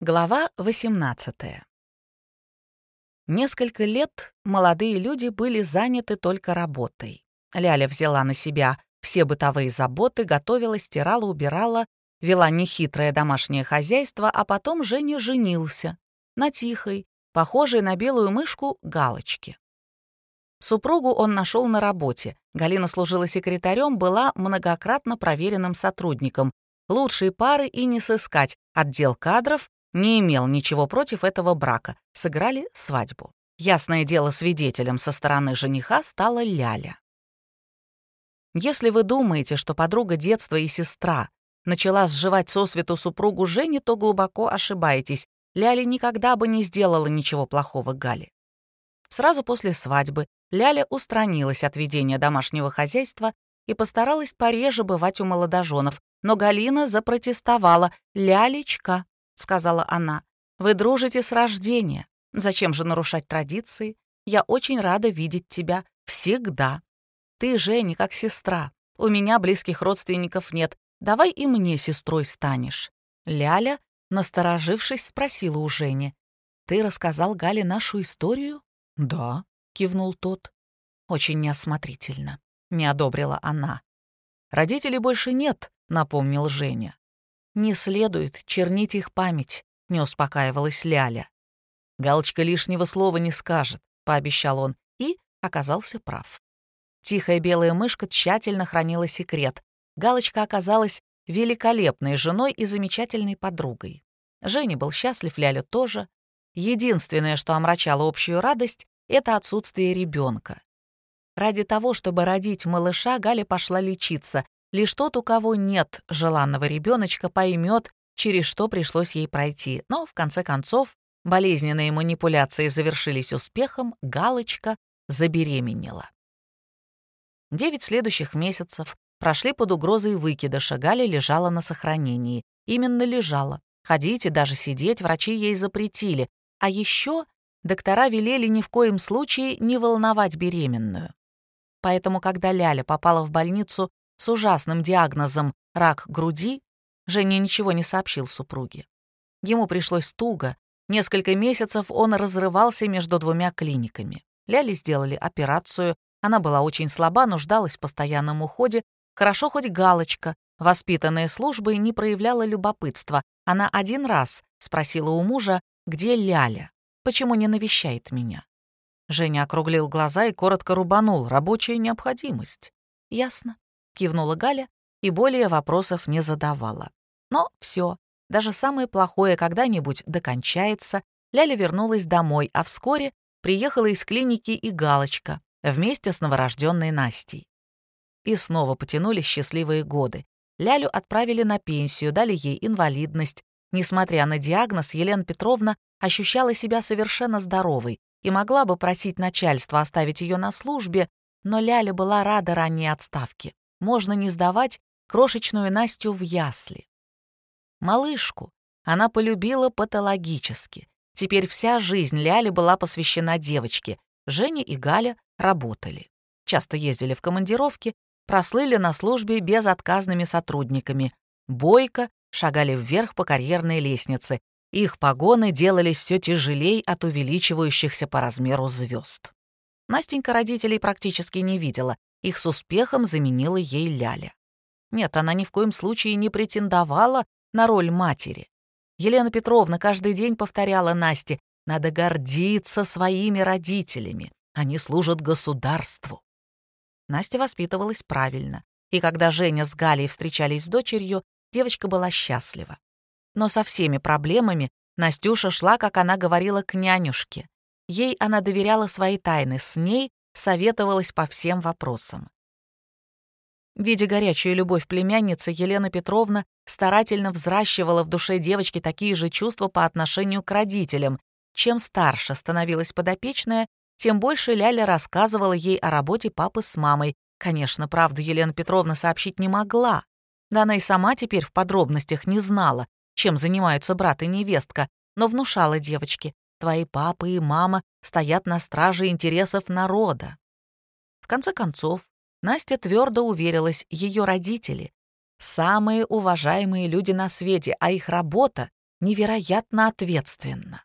Глава 18. Несколько лет молодые люди были заняты только работой. Ляля взяла на себя все бытовые заботы, готовила, стирала, убирала, вела нехитрое домашнее хозяйство, а потом Женя женился на тихой, похожей на белую мышку, галочке. Супругу он нашел на работе. Галина служила секретарем, была многократно проверенным сотрудником. Лучшие пары и не сыскать. Отдел кадров не имел ничего против этого брака. Сыграли свадьбу. Ясное дело, свидетелем со стороны жениха стала Ляля. Если вы думаете, что подруга детства и сестра начала сживать сосвету супругу Жени, то глубоко ошибаетесь. Ляля никогда бы не сделала ничего плохого Гале. Сразу после свадьбы Ляля устранилась от ведения домашнего хозяйства и постаралась пореже бывать у молодоженов, но Галина запротестовала. «Лялечка, — сказала она. «Вы дружите с рождения. Зачем же нарушать традиции? Я очень рада видеть тебя. Всегда. Ты, Женя, как сестра. У меня близких родственников нет. Давай и мне сестрой станешь». Ляля, насторожившись, спросила у Жени. «Ты рассказал Гале нашу историю?» «Да», — кивнул тот. «Очень неосмотрительно», — не одобрила она. «Родителей больше нет», — напомнил Женя. «Не следует чернить их память», — не успокаивалась Ляля. «Галочка лишнего слова не скажет», — пообещал он, и оказался прав. Тихая белая мышка тщательно хранила секрет. Галочка оказалась великолепной женой и замечательной подругой. Женя был счастлив, Ляля тоже. Единственное, что омрачало общую радость, это отсутствие ребенка. Ради того, чтобы родить малыша, Галя пошла лечиться, Лишь тот, у кого нет желанного ребеночка, поймет, через что пришлось ей пройти. Но, в конце концов, болезненные манипуляции завершились успехом, галочка забеременела. Девять следующих месяцев прошли под угрозой выкидыша, Галя лежала на сохранении. Именно лежала. Ходить и даже сидеть врачи ей запретили. А еще доктора велели ни в коем случае не волновать беременную. Поэтому, когда Ляля попала в больницу с ужасным диагнозом «рак груди», Женя ничего не сообщил супруге. Ему пришлось туго. Несколько месяцев он разрывался между двумя клиниками. Ляли сделали операцию. Она была очень слаба, нуждалась в постоянном уходе. Хорошо хоть галочка, воспитанная службой, не проявляла любопытства. Она один раз спросила у мужа, где Ляля, почему не навещает меня. Женя округлил глаза и коротко рубанул. Рабочая необходимость. Ясно кивнула Галя и более вопросов не задавала. Но все, даже самое плохое когда-нибудь докончается. Ляля вернулась домой, а вскоре приехала из клиники и Галочка вместе с новорожденной Настей. И снова потянулись счастливые годы. Лялю отправили на пенсию, дали ей инвалидность. Несмотря на диагноз, Елена Петровна ощущала себя совершенно здоровой и могла бы просить начальство оставить ее на службе, но Ляля была рада ранней отставке можно не сдавать крошечную Настю в ясли. Малышку она полюбила патологически. Теперь вся жизнь Ляли была посвящена девочке. Женя и Галя работали. Часто ездили в командировки, прослыли на службе безотказными сотрудниками. Бойко шагали вверх по карьерной лестнице. Их погоны делались все тяжелей от увеличивающихся по размеру звезд. Настенька родителей практически не видела, их с успехом заменила ей Ляля. Нет, она ни в коем случае не претендовала на роль матери. Елена Петровна каждый день повторяла Насте, надо гордиться своими родителями, они служат государству. Настя воспитывалась правильно, и когда Женя с Галей встречались с дочерью, девочка была счастлива. Но со всеми проблемами Настюша шла, как она говорила, к нянюшке. Ей она доверяла свои тайны, с ней советовалась по всем вопросам. Видя горячую любовь племянницы, Елена Петровна старательно взращивала в душе девочки такие же чувства по отношению к родителям. Чем старше становилась подопечная, тем больше Ляля рассказывала ей о работе папы с мамой. Конечно, правду Елена Петровна сообщить не могла. Да она и сама теперь в подробностях не знала, чем занимаются брат и невестка, но внушала девочке, твои папа и мама стоят на страже интересов народа. В конце концов, Настя твердо уверилась, ее родители — самые уважаемые люди на свете, а их работа невероятно ответственно.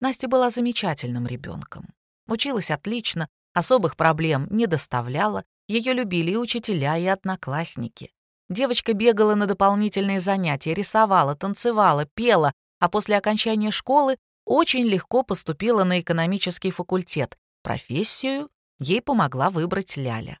Настя была замечательным ребенком. Училась отлично, особых проблем не доставляла, ее любили и учителя, и одноклассники. Девочка бегала на дополнительные занятия, рисовала, танцевала, пела, а после окончания школы очень легко поступила на экономический факультет. Профессию ей помогла выбрать Ляля.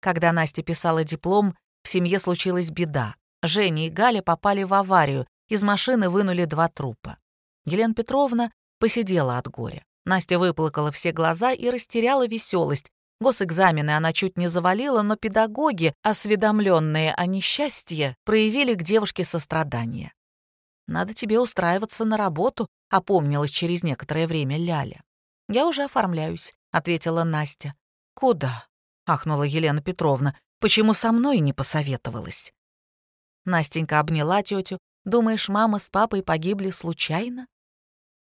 Когда Настя писала диплом, в семье случилась беда. Женя и Галя попали в аварию, из машины вынули два трупа. Елена Петровна посидела от горя. Настя выплакала все глаза и растеряла веселость. Госэкзамены она чуть не завалила, но педагоги, осведомленные о несчастье, проявили к девушке сострадание. «Надо тебе устраиваться на работу», — опомнилась через некоторое время Ляля. «Я уже оформляюсь», — ответила Настя. «Куда?» — ахнула Елена Петровна. «Почему со мной не посоветовалась?» Настенька обняла тетю. «Думаешь, мама с папой погибли случайно?»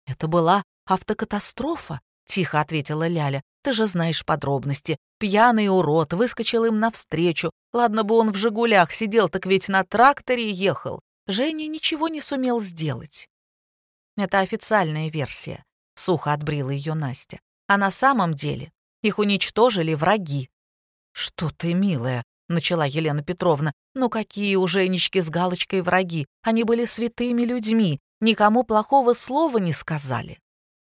«Это была автокатастрофа», — тихо ответила Ляля. «Ты же знаешь подробности. Пьяный урод выскочил им навстречу. Ладно бы он в «Жигулях» сидел, так ведь на тракторе ехал. Женя ничего не сумел сделать». «Это официальная версия», — сухо отбрила ее Настя. «А на самом деле их уничтожили враги». «Что ты, милая?» — начала Елена Петровна. «Ну какие у Женечки с галочкой враги? Они были святыми людьми, никому плохого слова не сказали».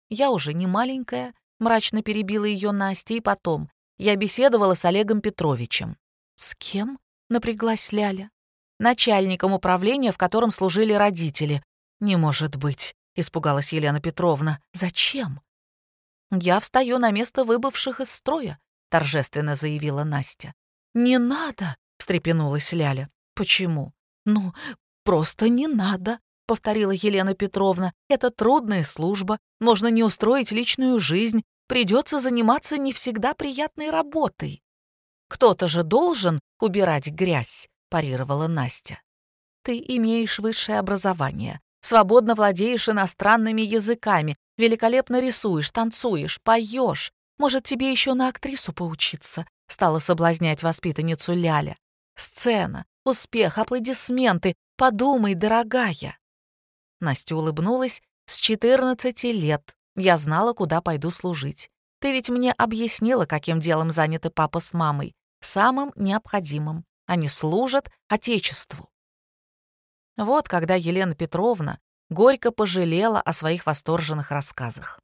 Я уже не маленькая, мрачно перебила ее Настя, и потом. Я беседовала с Олегом Петровичем. «С кем?» — напряглась Ляля. «Начальником управления, в котором служили родители». «Не может быть», — испугалась Елена Петровна. «Зачем?» «Я встаю на место выбывших из строя», — торжественно заявила Настя. «Не надо», — встрепенулась Ляля. «Почему?» «Ну, просто не надо», — повторила Елена Петровна. «Это трудная служба, можно не устроить личную жизнь, придется заниматься не всегда приятной работой». «Кто-то же должен убирать грязь», — парировала Настя. «Ты имеешь высшее образование, свободно владеешь иностранными языками, великолепно рисуешь, танцуешь, поешь. Может, тебе еще на актрису поучиться?» — стала соблазнять воспитанницу Ляля. «Сцена, успех, аплодисменты. Подумай, дорогая». Настя улыбнулась. «С 14 лет я знала, куда пойду служить. Ты ведь мне объяснила, каким делом заняты папа с мамой. Самым необходимым. Они служат Отечеству». Вот когда Елена Петровна горько пожалела о своих восторженных рассказах.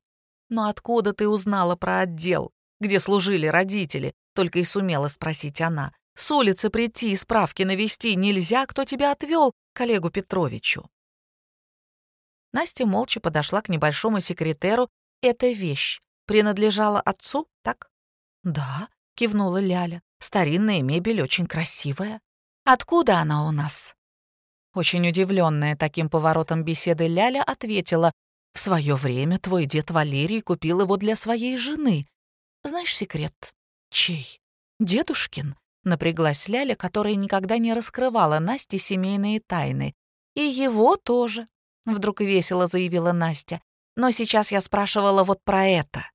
«Но откуда ты узнала про отдел, где служили родители?» Только и сумела спросить она. «С улицы прийти и справки навести нельзя, кто тебя отвел к Олегу Петровичу?» Настя молча подошла к небольшому секретеру. «Эта вещь принадлежала отцу, так?» «Да», — кивнула Ляля. «Старинная мебель очень красивая. Откуда она у нас?» Очень удивленная таким поворотом беседы Ляля ответила. «В свое время твой дед Валерий купил его для своей жены. Знаешь секрет?» «Чей?» «Дедушкин», — напряглась Ляля, которая никогда не раскрывала Насте семейные тайны. «И его тоже», — вдруг весело заявила Настя. «Но сейчас я спрашивала вот про это».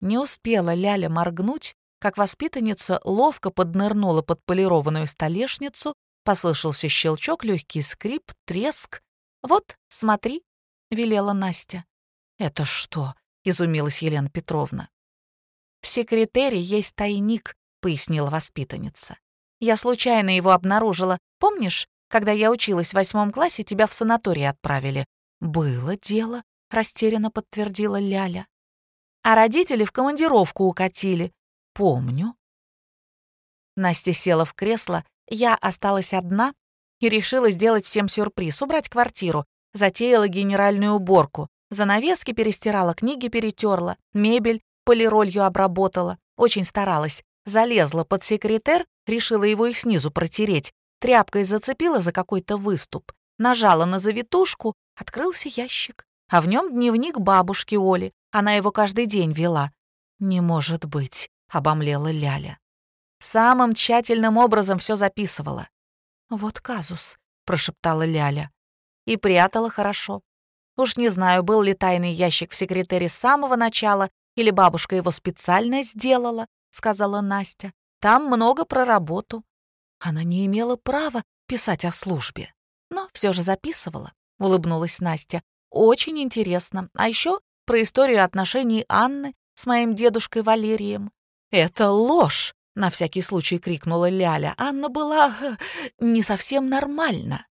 Не успела Ляля моргнуть, как воспитанница ловко поднырнула под полированную столешницу, послышался щелчок, легкий скрип, треск. «Вот, смотри», — велела Настя. «Это что?» — изумилась Елена Петровна. «В секретере есть тайник», — пояснила воспитанница. «Я случайно его обнаружила. Помнишь, когда я училась в восьмом классе, тебя в санаторий отправили». «Было дело», — растерянно подтвердила Ляля. «А родители в командировку укатили». «Помню». Настя села в кресло, я осталась одна и решила сделать всем сюрприз, убрать квартиру. Затеяла генеральную уборку. Занавески перестирала, книги перетерла, мебель полиролью обработала. Очень старалась. Залезла под секретер, решила его и снизу протереть тряпкой зацепила за какой-то выступ, нажала на завитушку, открылся ящик. А в нем дневник бабушки Оли. Она его каждый день вела. «Не может быть», — обомлела Ляля. Самым тщательным образом все записывала. «Вот казус», — прошептала Ляля. И прятала хорошо. Уж не знаю, был ли тайный ящик в секретаре с самого начала, или бабушка его специально сделала, — сказала Настя. Там много про работу. Она не имела права писать о службе. но все же записывала», — улыбнулась Настя. «Очень интересно. А еще про историю отношений Анны с моим дедушкой Валерием». «Это ложь!» — на всякий случай крикнула Ляля. «Анна была э, не совсем нормальна».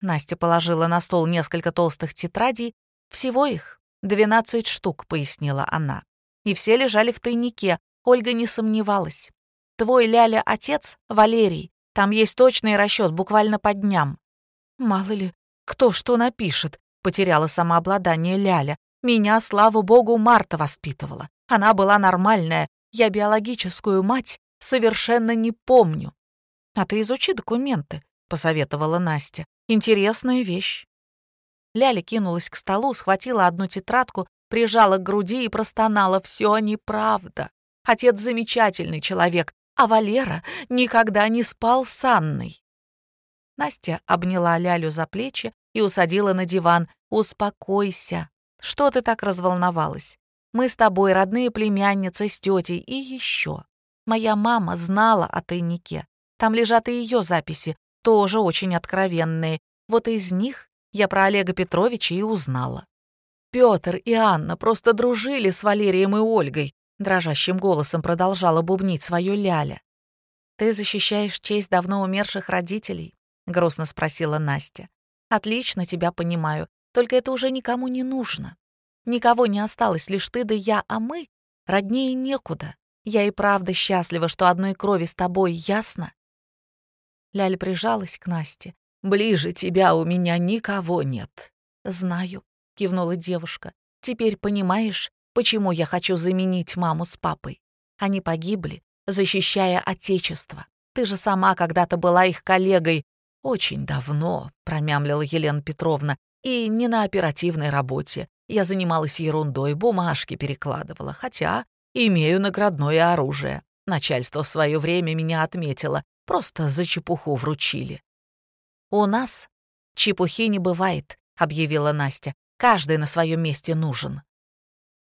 Настя положила на стол несколько толстых тетрадей. «Всего их двенадцать штук», — пояснила она. «И все лежали в тайнике. Ольга не сомневалась. Твой Ляля отец, Валерий, там есть точный расчет буквально по дням». «Мало ли, кто что напишет», — потеряла самообладание Ляля. «Меня, слава богу, Марта воспитывала. Она была нормальная. Я биологическую мать совершенно не помню». «А ты изучи документы», — посоветовала Настя. Интересная вещь. Ляля кинулась к столу, схватила одну тетрадку, прижала к груди и простонала. Все неправда. Отец замечательный человек, а Валера никогда не спал с Анной. Настя обняла Лялю за плечи и усадила на диван. «Успокойся. Что ты так разволновалась? Мы с тобой родные племянницы с тетей и еще. Моя мама знала о тайнике. Там лежат и ее записи тоже очень откровенные. Вот из них я про Олега Петровича и узнала. Петр и Анна просто дружили с Валерием и Ольгой, дрожащим голосом продолжала бубнить свою Ляля. «Ты защищаешь честь давно умерших родителей?» — грустно спросила Настя. «Отлично тебя понимаю, только это уже никому не нужно. Никого не осталось, лишь ты да я, а мы роднее некуда. Я и правда счастлива, что одной крови с тобой, ясно? Ляля прижалась к Насте. «Ближе тебя у меня никого нет». «Знаю», — кивнула девушка. «Теперь понимаешь, почему я хочу заменить маму с папой? Они погибли, защищая Отечество. Ты же сама когда-то была их коллегой. Очень давно», — промямлила Елена Петровна, «и не на оперативной работе. Я занималась ерундой, бумажки перекладывала, хотя имею наградное оружие. Начальство в свое время меня отметило. Просто за чепуху вручили. «У нас чепухи не бывает», — объявила Настя. «Каждый на своем месте нужен».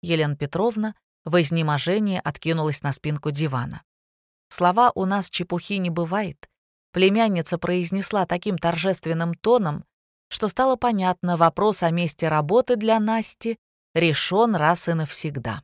Елена Петровна в изнеможении откинулась на спинку дивана. Слова «у нас чепухи не бывает» племянница произнесла таким торжественным тоном, что стало понятно, вопрос о месте работы для Насти решен раз и навсегда.